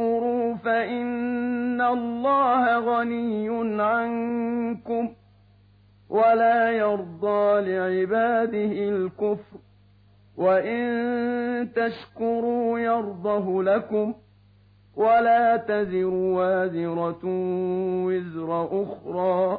تكفروا فإن الله غني عنكم ولا يرضى لعباده الكفر وإن تشكروا يرضه لكم ولا تزر وازرة وزر أخرى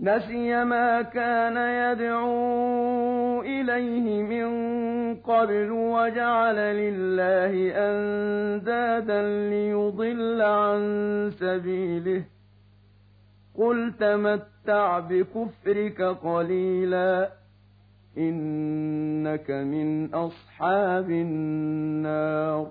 نسي ما كان يدعو إليه من قبل وجعل لله أندادا ليضل عن سبيله. قل تمتع بكفرك قليلا إنك من أصحاب النار.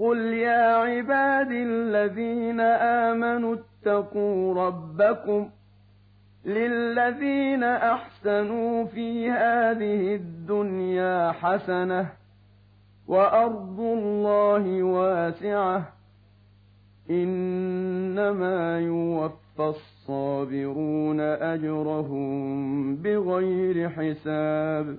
قل يا عبادي الذين آمنوا اتقوا ربكم للذين أحسنوا في هذه الدنيا حسنة وأرض الله واسعة إنما يوفى الصابرون أجرهم بغير حساب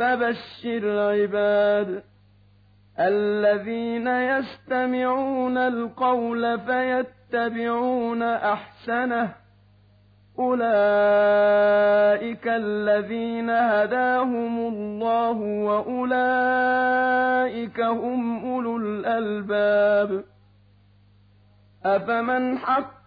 فبشر عباد الذين يستمعون القول فيتبعون أحسنه أولئك الذين هداهم الله وأولئك هم أولو الألباب أفمن حق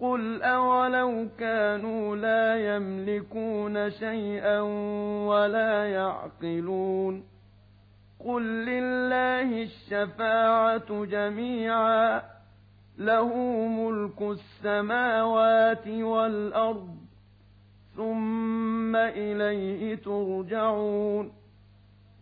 قل أولو كانوا لا يملكون شيئا ولا يعقلون قل لله الشفاعة جميعا له ملك السماوات والأرض ثم إليه ترجعون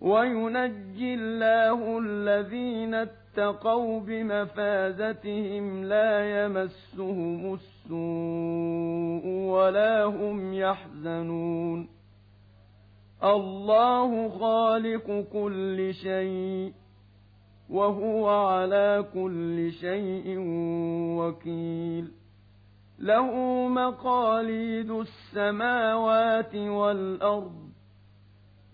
وينجي الله الذين اتقوا بمفازتهم لا يمسهم السوء ولا هم يحزنون الله خالق كل شيء وهو على كل شيء وكيل له مقاليد السماوات والأرض